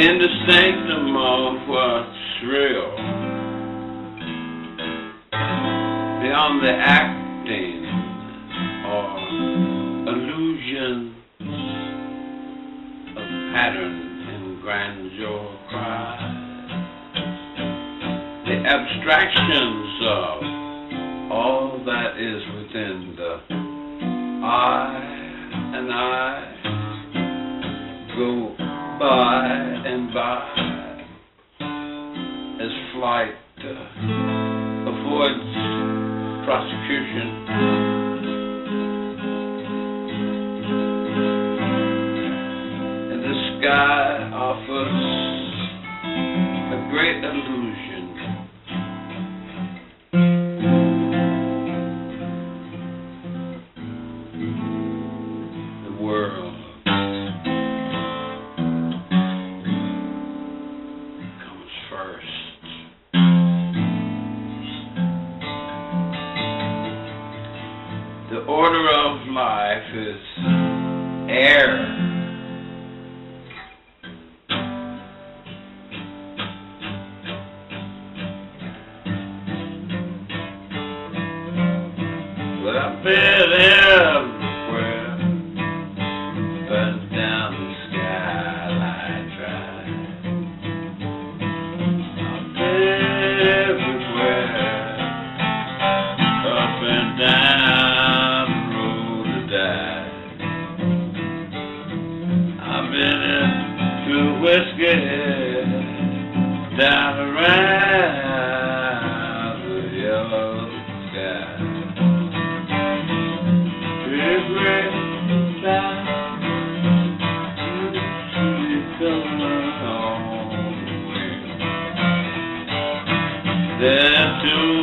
in the sanctum of uh, what's real, beyond the acting or illusions of pattern and grandeur cries, the abstractions of all that is within the I and I go by and by as flight uh, avoids prosecution. And the sky offers order of life is air. But I've been everywhere, whiskey, down around the yellow sky. Red cloud, you. There's too